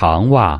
长袜。